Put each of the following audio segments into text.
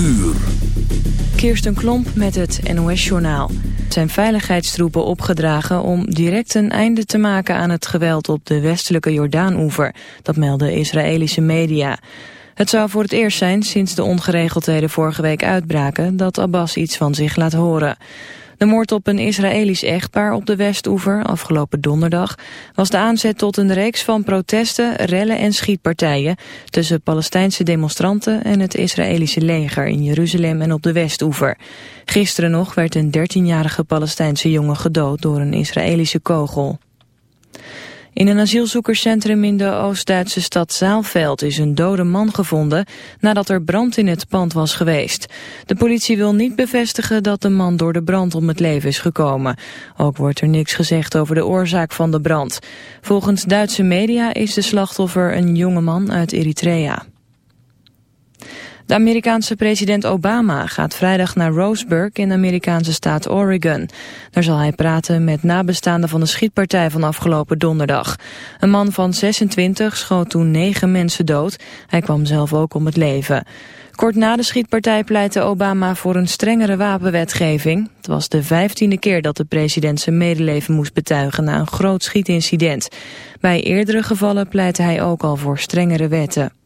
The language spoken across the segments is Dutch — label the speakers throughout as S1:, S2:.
S1: uur.
S2: Kirsten Klomp met het NOS-journaal. zijn veiligheidstroepen opgedragen om direct een einde te maken aan het geweld op de westelijke Jordaan-oever. Dat melden Israëlische media. Het zou voor het eerst zijn sinds de ongeregeldheden vorige week uitbraken dat Abbas iets van zich laat horen. De moord op een Israëlisch echtpaar op de Westoever afgelopen donderdag was de aanzet tot een reeks van protesten, rellen en schietpartijen tussen Palestijnse demonstranten en het Israëlische leger in Jeruzalem en op de Westoever. Gisteren nog werd een 13-jarige Palestijnse jongen gedood door een Israëlische kogel. In een asielzoekerscentrum in de Oost-Duitse stad Zaalveld is een dode man gevonden nadat er brand in het pand was geweest. De politie wil niet bevestigen dat de man door de brand om het leven is gekomen. Ook wordt er niks gezegd over de oorzaak van de brand. Volgens Duitse media is de slachtoffer een jonge man uit Eritrea. De Amerikaanse president Obama gaat vrijdag naar Roseburg in de Amerikaanse staat Oregon. Daar zal hij praten met nabestaanden van de schietpartij van afgelopen donderdag. Een man van 26 schoot toen negen mensen dood. Hij kwam zelf ook om het leven. Kort na de schietpartij pleitte Obama voor een strengere wapenwetgeving. Het was de vijftiende keer dat de president zijn medeleven moest betuigen na een groot schietincident. Bij eerdere gevallen pleitte hij ook al voor strengere wetten.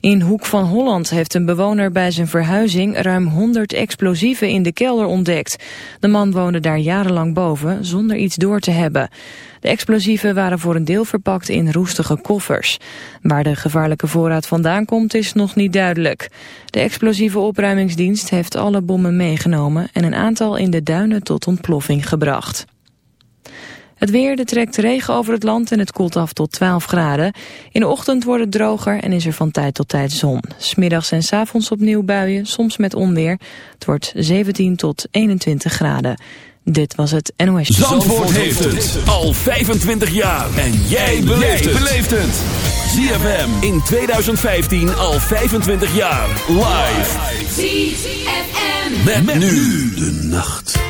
S2: In Hoek van Holland heeft een bewoner bij zijn verhuizing ruim 100 explosieven in de kelder ontdekt. De man woonde daar jarenlang boven zonder iets door te hebben. De explosieven waren voor een deel verpakt in roestige koffers. Waar de gevaarlijke voorraad vandaan komt is nog niet duidelijk. De explosieve opruimingsdienst heeft alle bommen meegenomen en een aantal in de duinen tot ontploffing gebracht. Het weer, de trekt regen over het land en het koelt af tot 12 graden. In de ochtend wordt het droger en is er van tijd tot tijd zon. Smiddags en s avonds opnieuw buien, soms met onweer. Het wordt 17 tot 21 graden. Dit was het NOS. Zandvoort, Zandvoort heeft
S1: het al 25 jaar. En jij beleeft het. ZFM in 2015 al 25 jaar. Live.
S3: ZFM.
S1: met nu de nacht.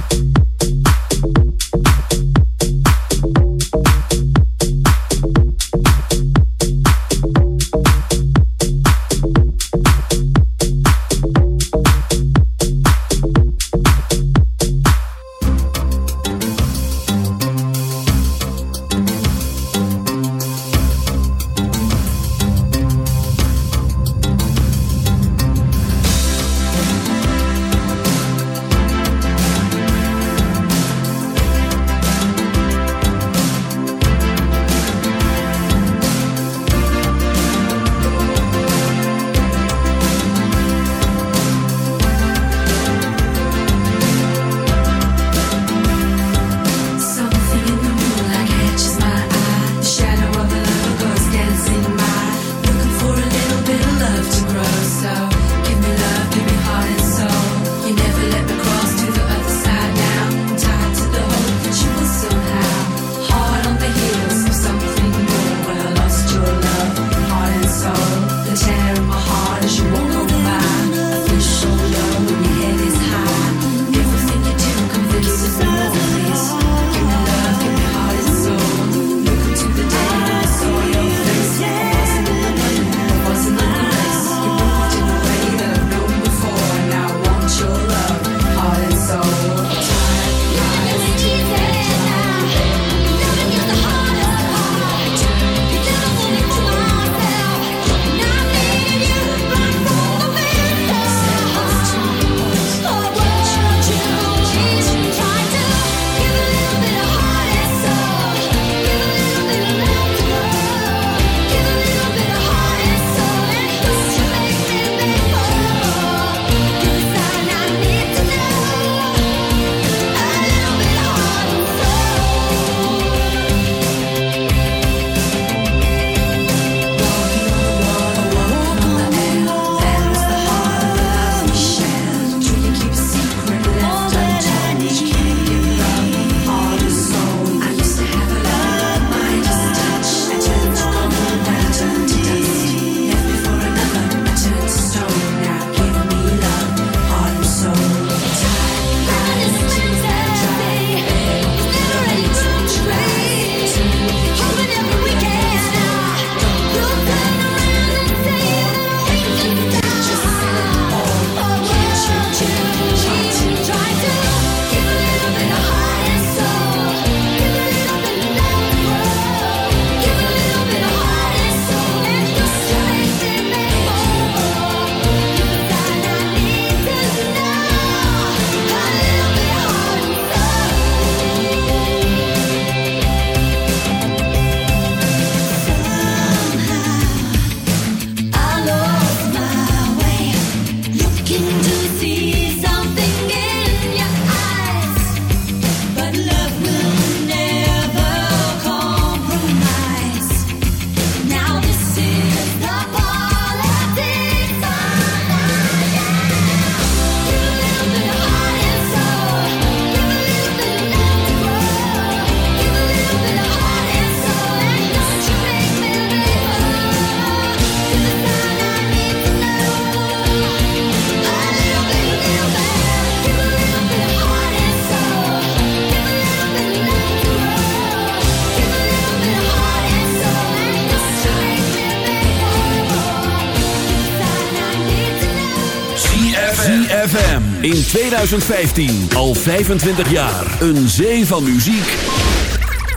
S1: 2015, al 25 jaar. Een zee van muziek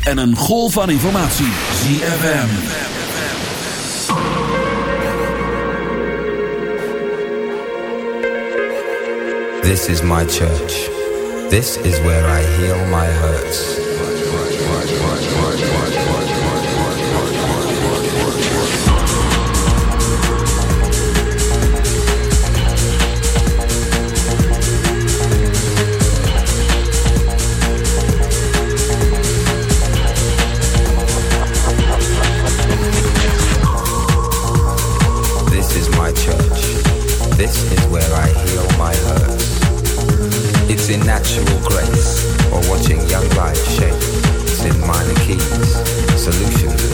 S1: en een golf van informatie. ZFM.
S4: This is my church. This is where I heal my hurts. This is where I heal my hurts. It's in natural grace or watching young lives shape. It's in minor keys, solutions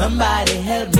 S5: Somebody help me.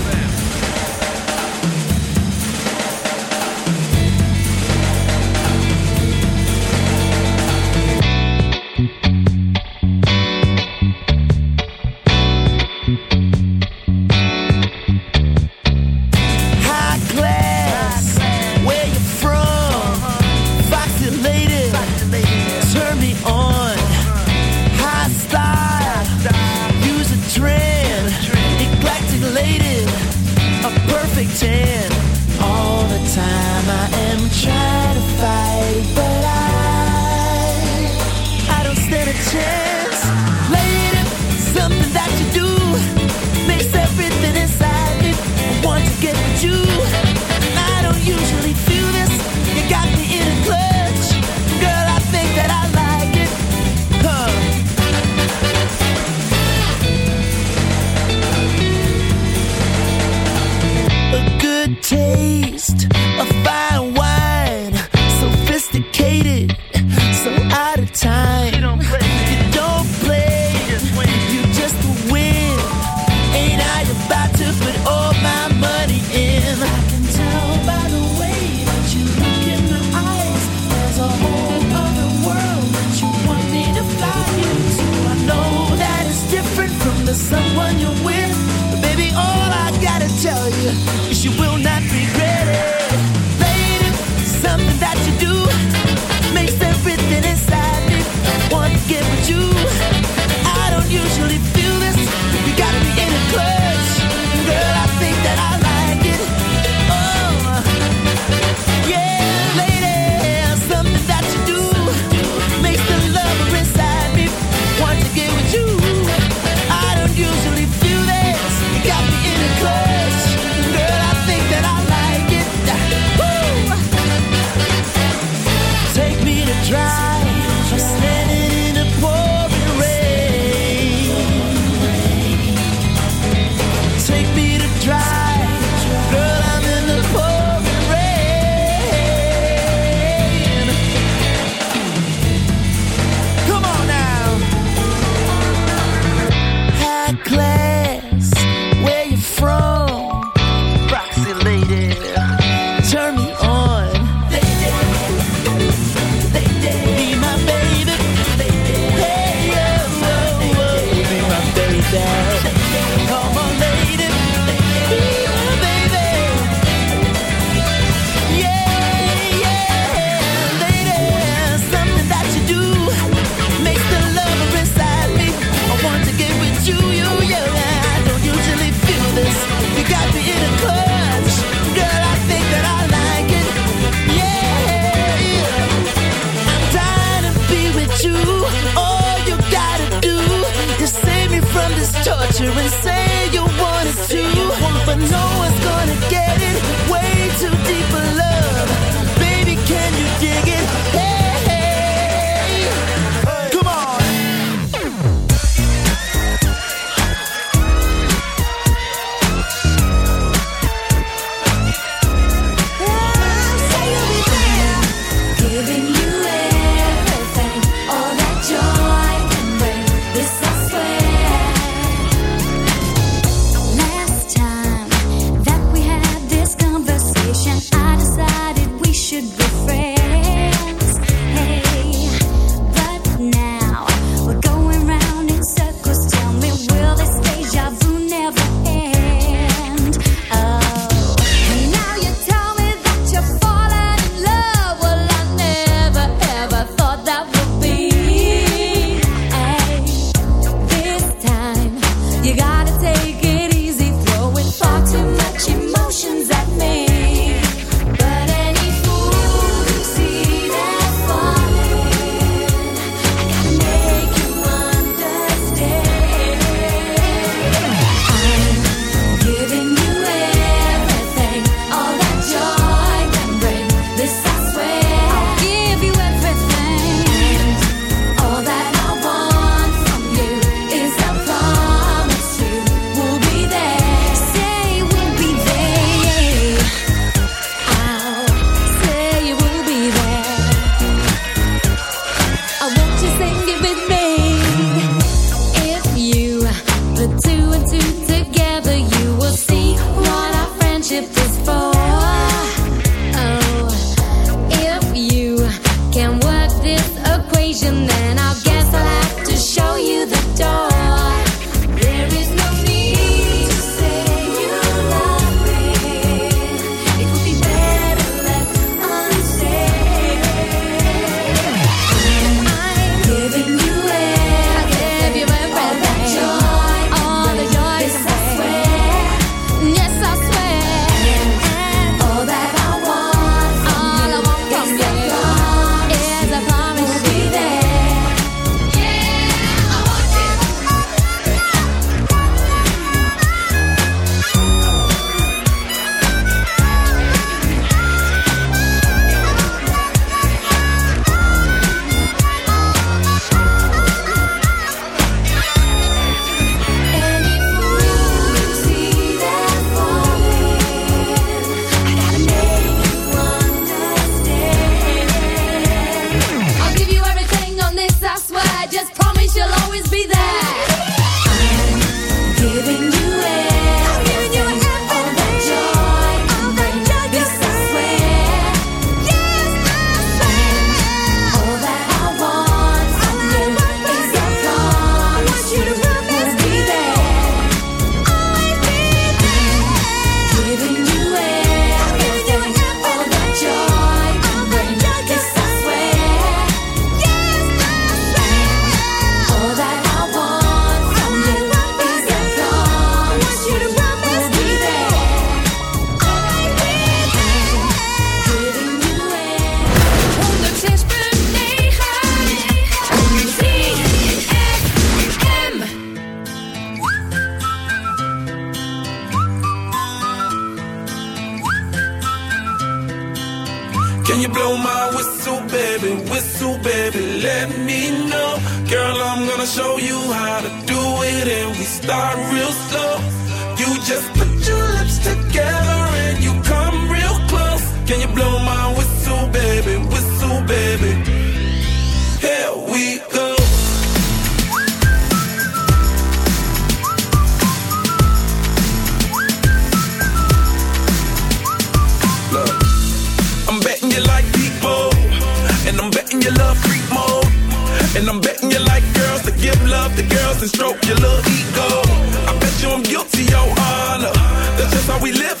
S6: and stroke your little ego. I bet you I'm guilty, your honor. That's just how we live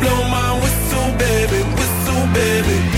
S6: blow my whistle, baby, whistle, baby.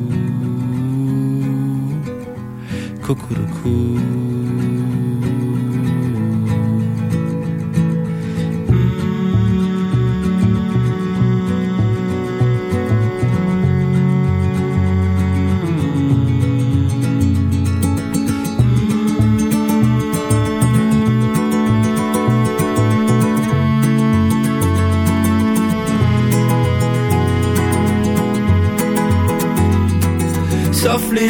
S7: cuckoo.
S8: softly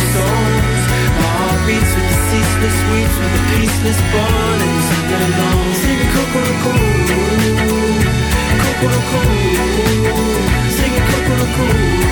S8: streets with the ceaseless weeds, with the peaceless born and singing along. Singing cocoa, cocoa, cocoa, cocoa. singing cocoa, cocoa.